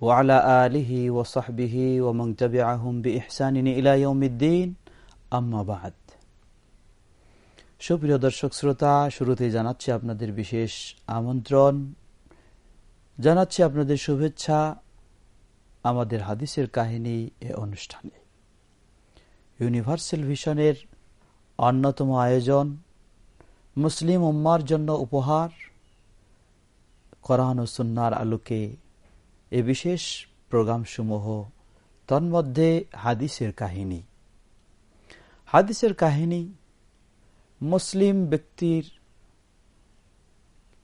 ওয়ালা আলিহি ইলাইউমিদ্দিন সুপ্রিয় দর্শক শ্রোতা, শুরুতে জানাচ্ছি আপনাদের বিশেষ আমন্ত্রণ। জানাচ্ছি আপনাদের শুভেচ্ছা আমাদের হাদিসের কাহিনী এ অনুষ্ঠানে। ইউনিভার্সাল ভিশনের অন্যতম আয়োজন মুসলিম উম্মার জন্য উপহার করান ও সুন্নার আলোকে এ বিশেষ প্রোগ্রামসমূহ, তন্মধ্যে হাদিসের কাহিনী। হাদিসের কাহিনী, মুসলিম ব্যক্তির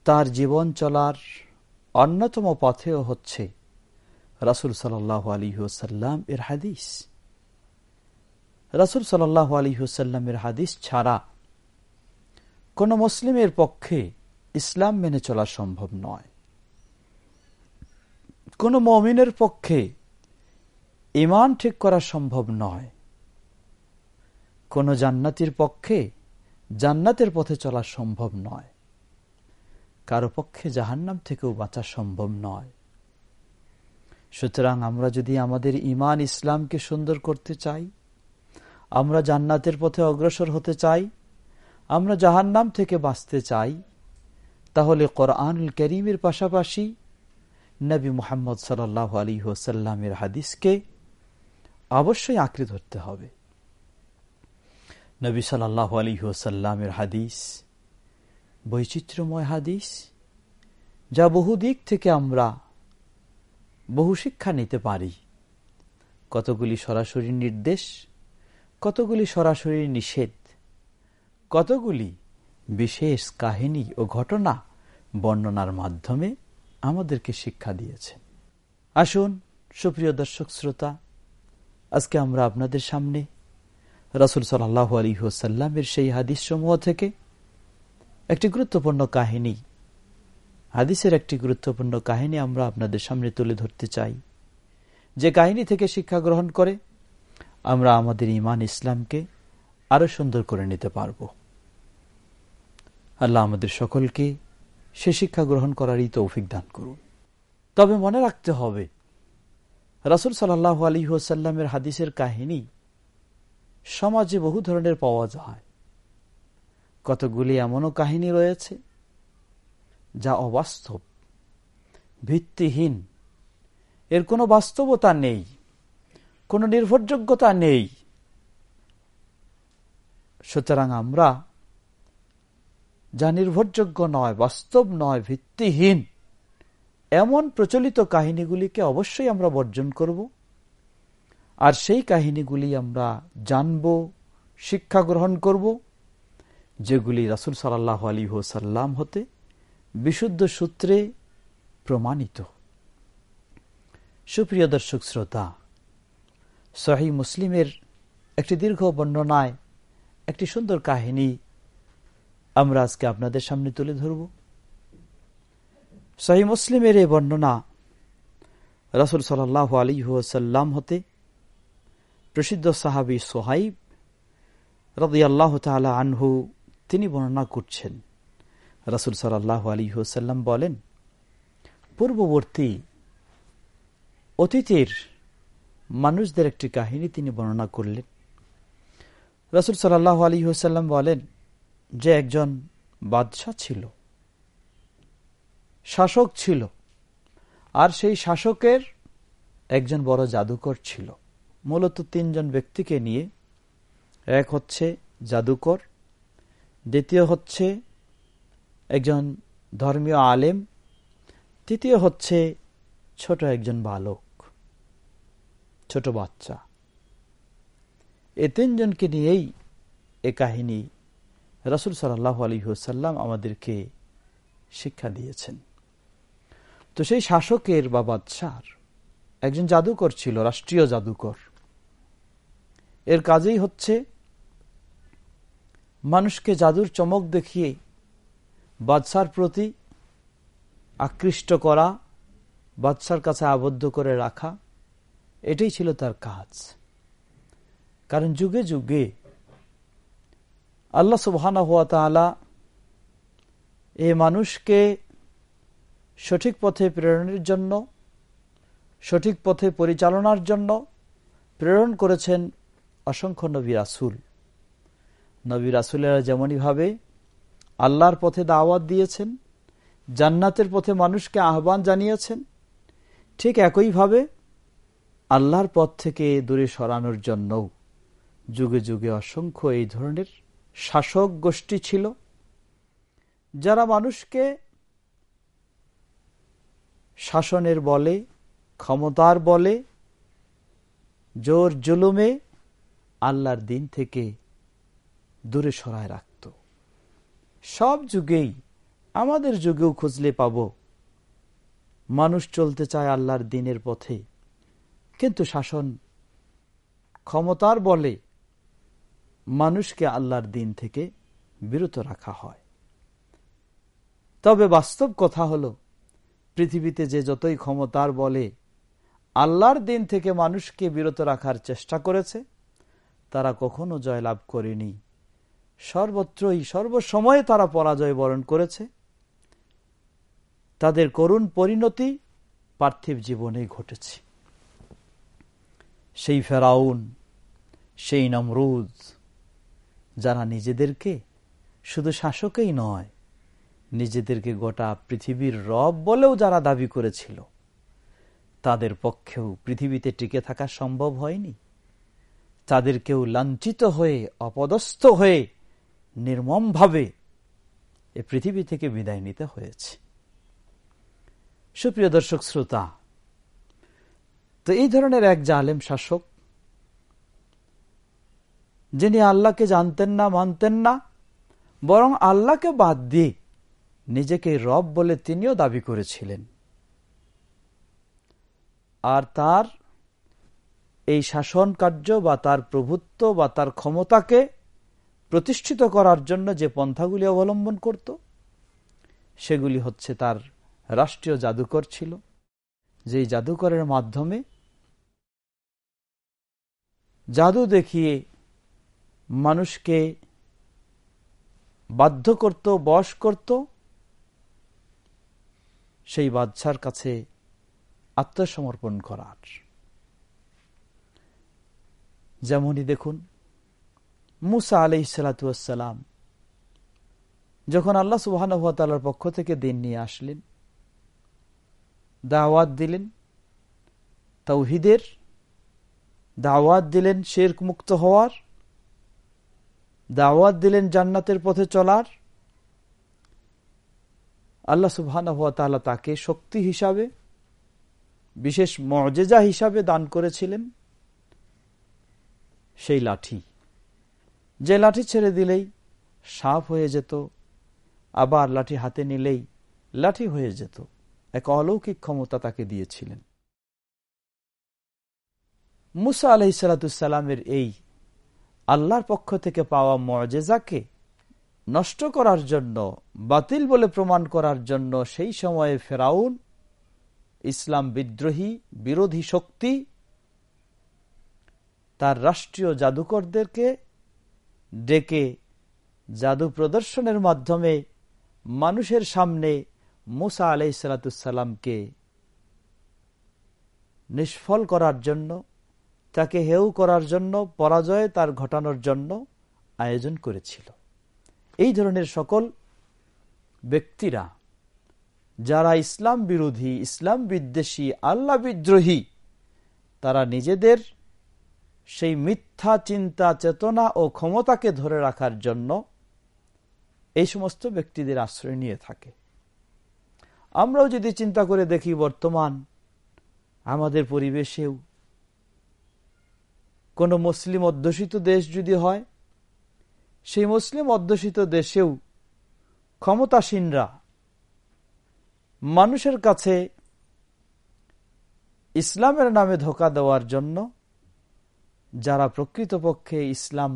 তার জীবন চলার অন্যতম পথেও হচ্ছে রাসুল সাল্লাহ আলী এর হাদিস। রাসুল সাল্লাহ আলী হুসাল্লামের হাদিস ছাড়া কোন মুসলিমের পক্ষে ইসলাম মেনে চলা সম্ভব নয়। কোন মমিনের পক্ষে ইমান ঠিক করা সম্ভব নয়। কোন জান্নাতির পক্ষে জান্নাতের পথে চলা সম্ভব নয়। কারও পক্ষে জাহান্নাম থেকেও বাঁচা সম্ভব নয়। সুতরাং আমরা যদি আমাদের ইমান ইসলামকে সুন্দর করতে চাই, আমরা জান্নাতের পথে অগ্রসর হতে চাই আমরা জাহান্নাম থেকে বাঁচতে চাই, তাহলে কোরআনুল করিমের পাশাপাশি নবী মোহাম্মদ সাল্লাহ আলী হোসাল্লামের হাদিসকে অবশ্যই আঁকড়ে ধরতে হবে। নবী সাল্লাহ আলী হোসাল্লামের হাদিস বৈচিত্র্যময় হাদিস, যা বহু দিক থেকে আমরা বহু শিক্ষা নিতে পারি। কতগুলি সরাসরি নির্দেশ, কতগুলি সরাসরি নিষেধ কতগুলি বিশেষ কাহিনী ও ঘটনা বর্ণনার মাধ্যমে আমাদেরকে শিক্ষা দিয়েছে? আসুন, সুপ্রিয় দর্শক শ্রোতা, আজকে আমরা আপনাদের সামনে রসুল সাল্লাহ আলী হোসাল্লামের সেই হাদিস সমূহ থেকে একটি গুরুত্বপূর্ণ কাহিনী, হাদিসের একটি গুরুত্বপূর্ণ কাহিনী আমরা আপনাদের সামনে তুলে ধরতে চাই। যে কাহিনী থেকে শিক্ষা গ্রহণ করে আমরা আমাদের ইমান ইসলামকে আরও সুন্দর করে নিতে পারব। আল্লাহ আমাদের সকলকে সে শিক্ষা গ্রহণ করারই তৌফিক দান করুন। তবে মনে রাখতে হবে, রাসুল সাল্লাহ আলী ওসাল্লামের হাদিসের কাহিনী সমাজে বহু ধরনের পাওয়া যায়। কতগুলি এমনও কাহিনী রয়েছে যা অবাস্তব, ভিত্তিহীন। এর কোনো বাস্তবতা নেই, কোনো নির্ভরযোগ্যতা নেই। সুতরাং আমরা যা নির্ভরযোগ্য নয়, বাস্তব নয়, ভিত্তিহীন। এমন প্রচলিত কাহিনীগুলিকে অবশ্যই আমরা বর্জন করব। আর সেই কাহিনীগুলি আমরা জানব, শিক্ষা গ্রহণ করব, যেগুলি রাসুল সাল্লাহ আলী সাল্লাম হতে বিশুদ্ধ সূত্রে প্রমাণিত। সুপ্রিয় দর্শক শ্রোতা সহি মুসলিমের একটি দীর্ঘ বর্ণনায় একটি সুন্দর কাহিনী আমরা আজকে আপনাদের সামনে তুলে ধরব। সহি মুসলিমের এই বর্ণনা রসুল সাল্লাহ আলী সাল্লাম হতে প্রসিদ্ধ সাহাবি সোহাইব রদি আল্লাহ তালা আনহু তিনি বর্ণনা করছেন। রসুল সাল্লাহ আলী সাল্লাম বলেন, পূর্ববর্তী অতীতের মানুষদের একটি কাহিনী তিনি বর্ণনা করলেন। রসুল সাল্লাহ আলী হোসাল্লাম বলেন যে একজন বাদশাহ ছিল, শাসক ছিল, আর সেই শাসকের একজন বড় জাদুকর ছিল। মূলত তিনজন ব্যক্তিকে নিয়ে, এক হচ্ছে জাদুকর, দ্বিতীয় হচ্ছে একজন ধর্মীয় আলেম, তৃতীয় হচ্ছে ছোট একজন বালক, ছোট বাচ্চা। এ তিনজনকে নিয়েই এ কাহিনী রসুল সাল্লাহ আলী হুসাল্লাম আমাদেরকে শিক্ষা দিয়েছেন। তো সেই শাসকের বা বাদশার একজন জাদুকর ছিল, রাষ্ট্রীয় জাদুকর। এর কাজেই হচ্ছে মানুষকে জাদুর চমক দেখিয়ে বাদশার প্রতি আকৃষ্ট করা, বাদশার কাছে আবদ্ধ করে রাখা, এটাই ছিল তার কাজ। কারণ যুগে যুগে আল্লাহ সুবহানা হুয়া তালা এ মানুষকে সঠিক পথে প্রেরণের জন্য, সঠিক পথে পরিচালনার জন্য প্রেরণ করেছেন অসংখ্য নবী রাসুল। নবী রাসুলেরা যেমনইভাবে আল্লাহর পথে দাওয়াত দিয়েছেন, জান্নাতের পথে মানুষকে আহ্বান জানিয়েছেন, ঠিক একইভাবে আল্লাহর পথ থেকে দূরে সরানোর জন্যও যুগে যুগে অসংখ্য এই ধরনের শাসক গোষ্ঠী ছিল। যারা মানুষকে শাসনের বলে, ক্ষমতার বলে, জোর জুলুমে আল্লাহর দিন থেকে দূরে সরায় রাখত। সব যুগেই, আমাদের যুগেও খুঁজলে পাব, মানুষ চলতে চায় আল্লাহর দিনের পথে। কিন্তু শাসন ক্ষমতার বলে মানুষকে আল্লাহর দিন থেকে বিরত রাখা হয়। তবে বাস্তব কথা হল, পৃথিবীতে যে যতই ক্ষমতার বলে আল্লাহর দিন থেকে মানুষকে বিরত রাখার চেষ্টা করেছে, তারা কখনো জয়লাভ করেনি। সর্বত্রই, সর্বসময়ে তারা পরাজয় বরণ করেছে। তাদের করুণ পরিণতি পার্থিব জীবনে ঘটেছে। সেই ফেরাউন, সেই নমরুদ যারা নিজেদেরকে শুধু শাসকই নয়, নিজেদেরকে গোটা পৃথিবীর রব বলেও যারা দাবি করেছিল, তাদের পক্ষেও পৃথিবীতে টিকে থাকা সম্ভব হয়নি। তাদেরকেও লাঞ্ছিত হয়ে, অপদস্থ হয়ে, নির্মমভাবে এ পৃথিবী থেকে বিদায় নিতে হয়েছে। সুপ্রিয় দর্শক শ্রোতা, তো এই ধরনের এক জালেম শাসক যিনি আল্লাহকে জানতেন না, মানতেন না, বরং আল্লাহকে বাদ দিয়ে নিজেকে রব বলে তিনিও দাবি করেছিলেন। আর তার এই শাসন কার্য বা তার প্রভুত্ব বা তার ক্ষমতাকে প্রতিষ্ঠিত করার জন্য যে পন্থাগুলি অবলম্বন করত, সেগুলি হচ্ছে তার রাষ্ট্রীয় জাদুকর ছিল যে জাদুকরের মাধ্যমে জাদু দেখিয়ে মানুষকে বাধ্য করত, বশ করত, সেই বাদশার কাছে আত্মসমর্পণ করার। যেমনই দেখুন, মুসা আলি সালাতাম যখন আল্লাহ সুবাহর পক্ষ থেকে দিন নিয়ে আসলেন, দাওয়াত দিলেন তৌহিদের দাওয়াত দিলেন, শেরক মুক্ত হওয়ার দাওয়াত দিলেন জান্নাতের পথে চলার। আল্লাহ সুবহান তাকে শক্তি হিসাবে, বিশেষ মজেজা হিসাবে দান করেছিলেন। সেই লাঠি, যে লাঠি ছেড়ে দিলেই সাপ হয়ে যেত, আবার লাঠি হাতে নিলেই লাঠি হয়ে যেত। এক অলৌকিক ক্ষমতা তাকে দিয়েছিলেন। মুসা আলহিসাল্লামের এই আল্লাহর পক্ষ থেকে পাওয়া মজেজাকে নষ্ট করার জন্য, বাতিল বলে প্রমাণ করার জন্য সেই সময়ে ফেরাউন ইসলাম বিদ্রোহী, বিরোধী শক্তি তার রাষ্ট্রীয় জাদুকরদেরকে ডেকে জাদু প্রদর্শনের মাধ্যমে মানুষের সামনে মুসা আলাই নিষ্ফল করার জন্য তাকে হেউ করার জন্য, পরাজয় তার ঘটানোর জন্য আয়োজন করেছিল। এই ধরনের সকল ব্যক্তিরা, যারা ইসলাম বিরোধী, ইসলাম বিদ্বেষী, আল্লাহ বিদ্রোহী, তারা নিজেদের সেই মিথ্যা চিন্তা, চেতনা ও ক্ষমতাকে ধরে রাখার জন্য এই সমস্ত ব্যক্তিদের আশ্রয় নিয়ে থাকে। আমরাও যদি চিন্তা করে দেখি বর্তমান, আমাদের পরিবেশেও কোন মুসলিম অধ্যুষিত দেশ যদি হয়, সেই মুসলিম অধ্যুষিত দেশেও ক্ষমতাসীনরা মানুষের কাছে ইসলামের নামে ধোকা দেওয়ার জন্য যারা প্রকৃতপক্ষে ইসলাম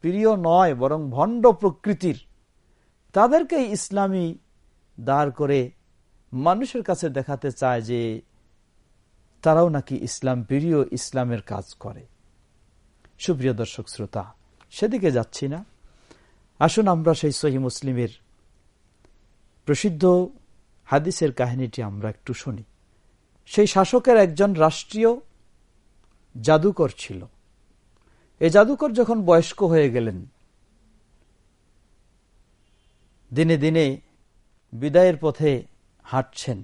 প্রিয় নয়, বরং ভণ্ড প্রকৃতির, তাদেরকে ইসলামী দাঁড় করে মানুষের কাছে দেখাতে চায় যে তারাও নাকি ইসলাম প্রিয়, ইসলামের কাজ করে। সুপ্রিয় দর্শক শ্রোতা, সেদিকে যাচ্ছি না। আসুন আমরা সেই সহি মুসলিমের প্রসিদ্ধ হাদিসের কাহিনীটি আমরা একটু শুনি। সেই শাসকের একজন রাষ্ট্রীয় জাদুকর ছিল। এই জাদুকর যখন বয়স্ক হয়ে গেলেন, দিনে দিনে বিদায়ের পথে হাঁটছেন।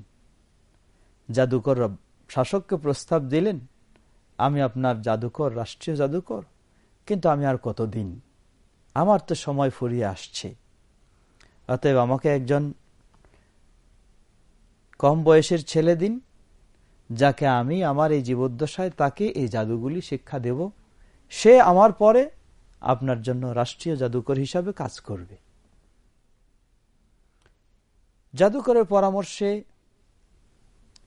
জাদুকর শাসককে প্রস্তাব দিলেন আমি আপনার জাদুকর, রাষ্ট্রীয় জাদুকর, কিন্তু আমি আর কতদিন? আমার তো সময় ফুরিয়ে আসছে। অতএব আমাকে একজন কম বয়সের ছেলে দিন, যাকে আমি আমার এই জীবদ্দশায় তাকে এই জাদুগুলি শিক্ষা দেব। সে আমার পরে আপনার জন্য রাষ্ট্রীয় জাদুকর হিসাবে কাজ করবে। জাদুকরের পরামর্শে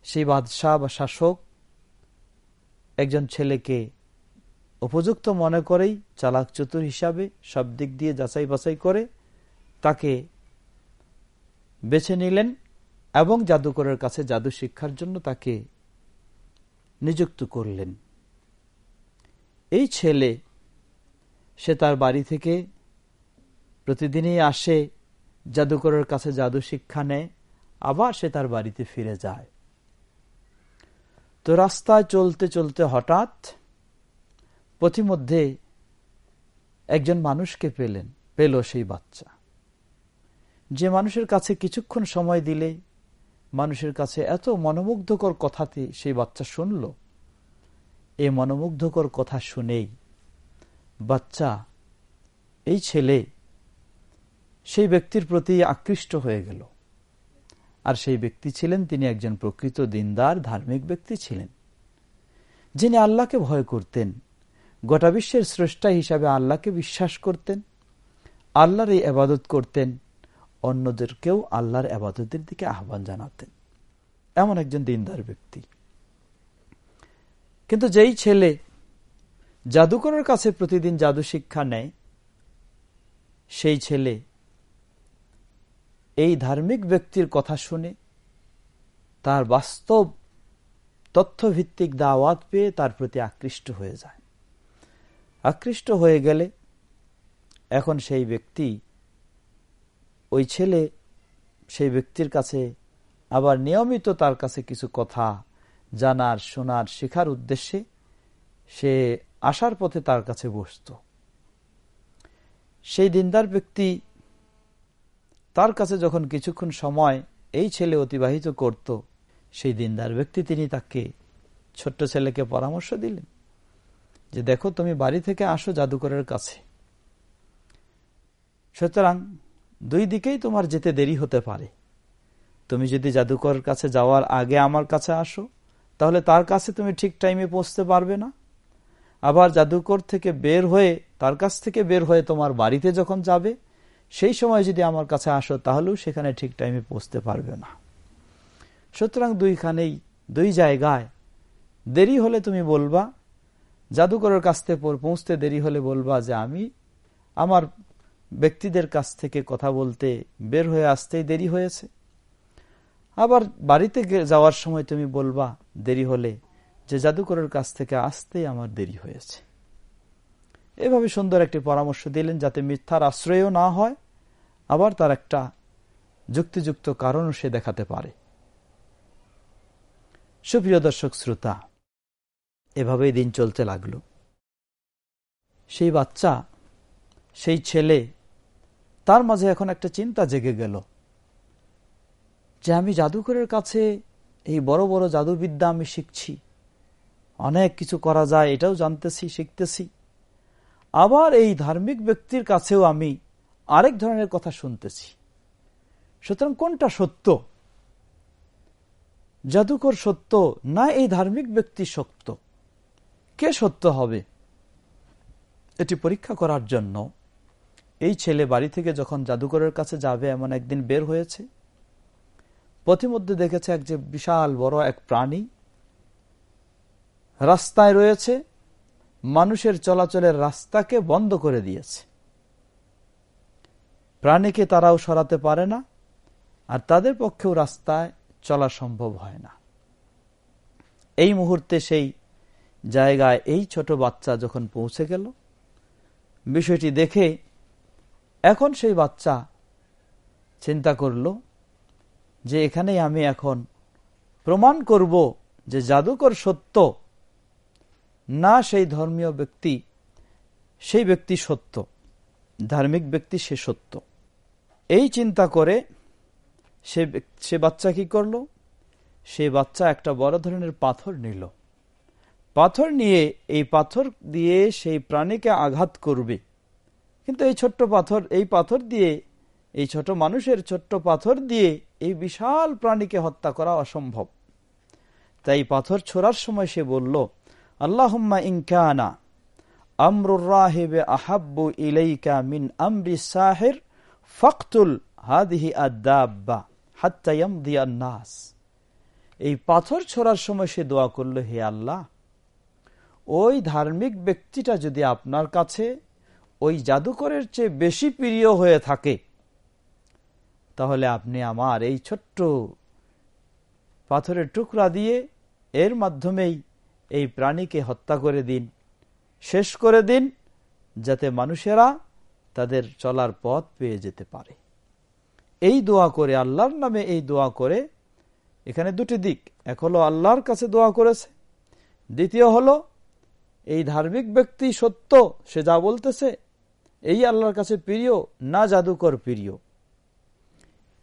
সেই বাদশাহ বা শাসক একজন ছেলেকে উপযুক্ত মনে করেই চালাক চতুর হিসাবে সব দিক দিয়ে যাচাই বাছাই করে তাকে বেছে নিলেন এবং জাদুকরের কাছে জাদু শিক্ষার জন্য তাকে নিযুক্ত করলেন। এই ছেলে, সে তার বাড়ি থেকে প্রতিদিনই আসে, জাদুকরের কাছে জাদু শিক্ষা নেয়, আবার সে তার বাড়িতে ফিরে যায়। তো রাস্তায় চলতে চলতে হঠাৎ পথিমধ্যে একজন মানুষকে পেলেন, পেল সেই বাচ্চা। যে মানুষের কাছে কিছুক্ষণ সময় দিলে, মানুষের কাছে এত মনোমুগ্ধকর কথাতে সেই বাচ্চা শুনল। এই মনোমুগ্ধকর কথা শুনেই বাচ্চা, এই ছেলে, সেই ব্যক্তির প্রতি আকৃষ্ট হয়ে গেল। আর সেই ব্যক্তি ছিলেন তিনি একজন প্রকৃত দিনদার, ধার্মিক ব্যক্তি ছিলেন। যিনি আল্লাহকে ভয় করতেন, গোটা বিশ্বের স্রষ্টা হিসাবে আল্লাহকে বিশ্বাস করতেন, আল্লাহর এই আবাদত করতেন, অন্যদেরকেও আল্লাহর আবাদতের দিকে আহ্বান জানাতেন। এমন একজন দিনদার ব্যক্তি। কিন্তু যেই ছেলে জাদুকরের কাছে প্রতিদিন জাদু শিক্ষা নেয়, সেই ছেলে এই ধার্মিক ব্যক্তির কথা শুনে তার বাস্তব তথ্যভিত্তিক দাওয়াত পেয়ে তার প্রতি আকৃষ্ট হয়ে যায়। আকৃষ্ট হয়ে গেলে এখন সেই ব্যক্তি, ওই ছেলে সেই ব্যক্তির কাছে আবার নিয়মিত তার কাছে কিছু কথা জানার, শোনার, শেখার উদ্দেশ্যে সে আসার পথে তার কাছে বসত। সেই দিনদার ব্যক্তি তার কাছে যখন কিছুক্ষণ সময় এই ছেলে অতিবাহিত করত, সেই দিনদার ব্যক্তি তিনি তাকে ছোট্ট ছেলেকে পরামর্শ দিলেন যে, দেখো, তুমি বাড়ি থেকে আসো জাদুকরের কাছে। সুতরাং দুই দিকেই তোমার যেতে দেরি হতে পারে। তুমি যদি জাদুকরের কাছে যাওয়ার আগে আমার কাছে আসো, তাহলে তার কাছে তুমি ঠিক টাইমে পৌঁছতে পারবে না। আবার জাদুকর থেকে বের হয়ে, তার কাছ থেকে বের হয়ে তোমার বাড়িতে যখন যাবে সেই সময় যদি আমার কাছে আসো, তাহলেও সেখানে ঠিক টাইমে পৌঁছতে পারবে না। সুতরাং দুইখানেই, দুই জায়গায় দেরি হলে তুমি বলবা, জাদুকরের কাছ থেকে পৌঁছতে দেরি হলে বলবা যে আমি আমার ব্যক্তিদের কাছ থেকে কথা বলতে বের হয়ে আসতেই দেরি হয়েছে। আবার বাড়িতে যাওয়ার সময় তুমি বলবা, দেরি হলে যে জাদুকরের কাছ থেকে আসতেই আমার দেরি হয়েছে। এভাবে সুন্দর একটি পরামর্শ দিলেন যাতে মিথ্যার আশ্রয়ও না হয়, আবার তার একটা যুক্তিযুক্ত কারণও সে দেখাতে পারে। সুপ্রিয় দর্শক, শ্রোতা, এভাবেই দিন চলতে লাগল। সেই বাচ্চা, সেই ছেলে, তার মাঝে এখন একটা চিন্তা জেগে গেল যে আমি জাদুকরের কাছে এই বড় বড় জাদুবিদ্যা আমি শিখছি। অনেক কিছু করা যায়, এটাও জানতেছি, শিখতেছি। আবার এই ধার্মিক ব্যক্তির কাছেও আমি আরেক ধরনের কথা শুনতেছি। সুতরাং কোনটা সত্য? জাদুকর সত্য না এই ধার্মিক ব্যক্তি সত্য? কে সত্য হবে? এটি পরীক্ষা করার জন্য এই ছেলে বাড়ি থেকে যখন জাদুকরের কাছে যাবে এমন একদিন বের হয়েছে। পথিমধ্যে দেখেছে এক যে বিশাল বড় এক প্রাণী রাস্তায় রয়েছে। মানুষের চলাচলের রাস্তাকে বন্ধ করে দিয়েছে। প্রাণীকে তারাও সরাতে পারে না, আর তাদের পক্ষেও রাস্তায় চলা সম্ভব হয় না। এই মুহূর্তে সেই জায়গায় এই ছোট বাচ্চা যখন পৌঁছে গেল, বিষয়টি দেখে এখন সেই বাচ্চা চিন্তা করল যে এখানেই আমি এখন প্রমাণ করব যে জাদুকর সত্য না সেই ধর্মীয় ব্যক্তি, সেই ব্যক্তি সত্য। ধার্মিক ব্যক্তি সে সত্য। এই চিন্তা করে সে সে বাচ্চা কি করল? সে বাচ্চা একটা বড় ধরনের পাথর নিল। পাথর নিয়ে, এই পাথর দিয়ে সেই প্রাণীকে আঘাত করবে। কিন্তু এই ছোট্ট পাথর, এই পাথর দিয়ে, এই ছোট মানুষের ছোট্ট পাথর দিয়ে এই বিশাল প্রাণীকে হত্যা করা অসম্ভব। তাই পাথর ছোড়ার সময় সে বলল আল্লাহম্মা ইনকানা আমরুর রাহেবে আহাব্বু ইলাইকা মিন আমরি সাহের ফকতুল হাদিহি আদাব্বা হাত্তায়াম দিয়া নাস। এই পাথর ছোড়ার সময় সে দোয়া করল, হে আল্লাহ, ওই ধার্মিক ব্যক্তিটা যদি আপনার কাছে ওই জাদুকরের চেয়ে বেশি প্রিয় হয়ে থাকে, তাহলে আপনি আমার এই ছোট্ট পাথরের টুকরা দিয়ে এর মাধ্যমেই এই প্রাণীকে হত্যা করে দিন, শেষ করে দিন, যাতে মানুষেরা তাদের চলার পথ পেয়ে যেতে পারে। এই দোয়া করে, আল্লাহর নামে এই দোয়া করে, এখানে দুটি দিক। এক হলো আল্লাহর কাছে দোয়া করেছে। দ্বিতীয় হলো, এই ধার্মিক ব্যক্তি সত্য, সে যা বলতেছে, এই আল্লাহর কাছে প্রিয়, না জাদুকর প্রিয়।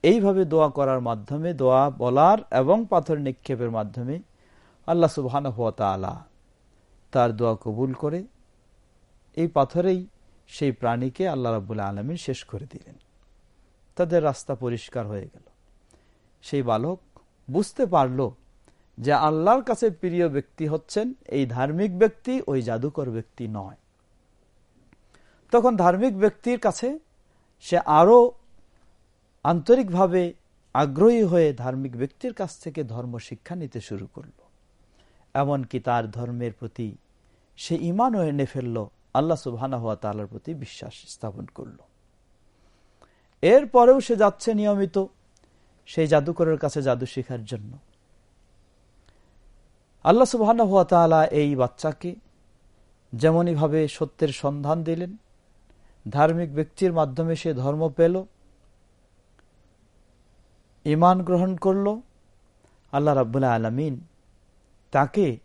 এইভাবে দোয়া করার মাধ্যমে, দোয়া বলার এবং পাথর নিক্ষেপের মাধ্যমে আল্লাহ সুবহান তার দোয়া কবুল করে এই পাথরেই সেই প্রাণীকে আল্লাহ রাবুল্লাহ আলমিন শেষ করে দিলেন। তাদের রাস্তা পরিষ্কার হয়ে গেল। সেই বালক বুঝতে পারল যে আল্লাহর কাছে প্রিয় ব্যক্তি হচ্ছেন এই ধার্মিক ব্যক্তি, ওই জাদুকর ব্যক্তি নয়। তখন ধার্মিক ব্যক্তির কাছে সে আরও আন্তরিকভাবে আগ্রহী হয়ে ধার্মিক ব্যক্তির কাছ থেকে ধর্ম শিক্ষা নিতে শুরু করল। এমনকি তার ধর্মের প্রতি সে ইমানও এনে ফেলল, আল্লাহ সুবহানা হওয়া তাল্লার প্রতি বিশ্বাস স্থাপন করল। এরপরেও সে যাচ্ছে নিয়মিত সেই জাদুকরের কাছে জাদু শেখার জন্য। আল্লাহ হওয়া তালা এই বাচ্চাকে যেমনইভাবে সত্যের সন্ধান দিলেন, ধার্মিক ব্যক্তির মাধ্যমে সে ধর্ম পেল ইমান গ্রহণ করল, আল্লাহ রাবুল্লাহ আলমিন তাকে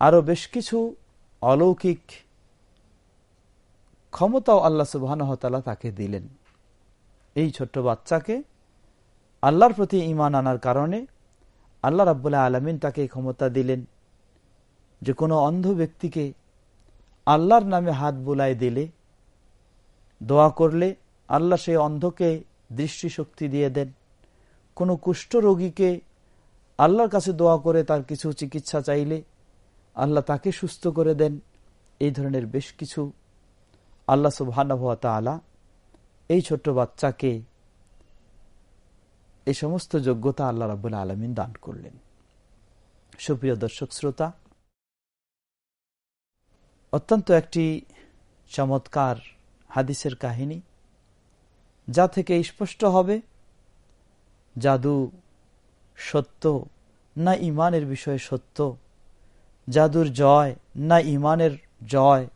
আরও বেশ কিছু অলৌকিক ক্ষমতাও আল্লাহ সুবাহতালা তাকে দিলেন। এই ছোট্ট বাচ্চাকে আল্লাহর প্রতি ইমান আনার কারণে আল্লাহ রাবুল্লাহ আলমিন তাকে ক্ষমতা দিলেন। যে কোনো অন্ধ ব্যক্তিকে আল্লাহর নামে হাত বুলাই দিলে, দোয়া করলে আল্লাহ সেই অন্ধকে দৃষ্টিশক্তি দিয়ে দেন। কোনো কুষ্ঠ রোগীকে আল্লাহর কাছে দোয়া করে তার কিছু চিকিৎসা চাইলে আল্লাহ তাকে সুস্থ করে দেন। এই ধরনের বেশ কিছু আল্লাহ সুবাহ তালা এই ছোট্ট বাচ্চাকে এই সমস্ত যোগ্যতা আল্লাহ রাবুল আলমিন দান করলেন। সুপ্রিয় দর্শক শ্রোতা, অত্যন্ত একটি চমৎকার হাদিসের কাহিনী, যা থেকে স্পষ্ট হবে জাদু সত্য, না ইমানের বিষয়ে সত্য। জাদুর জয়, না ইমানের জয়।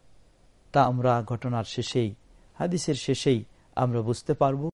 তা আমরা ঘটনার শেষেই, হাদিসের শেষেই আমরা বুঝতে পারব।